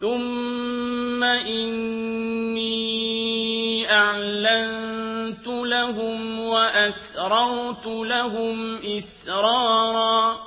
ثُمَّ إِنِّي أَعْلَنتُ لَهُمْ وَأَسْرَرْتُ لَهُمْ إِسْرَارًا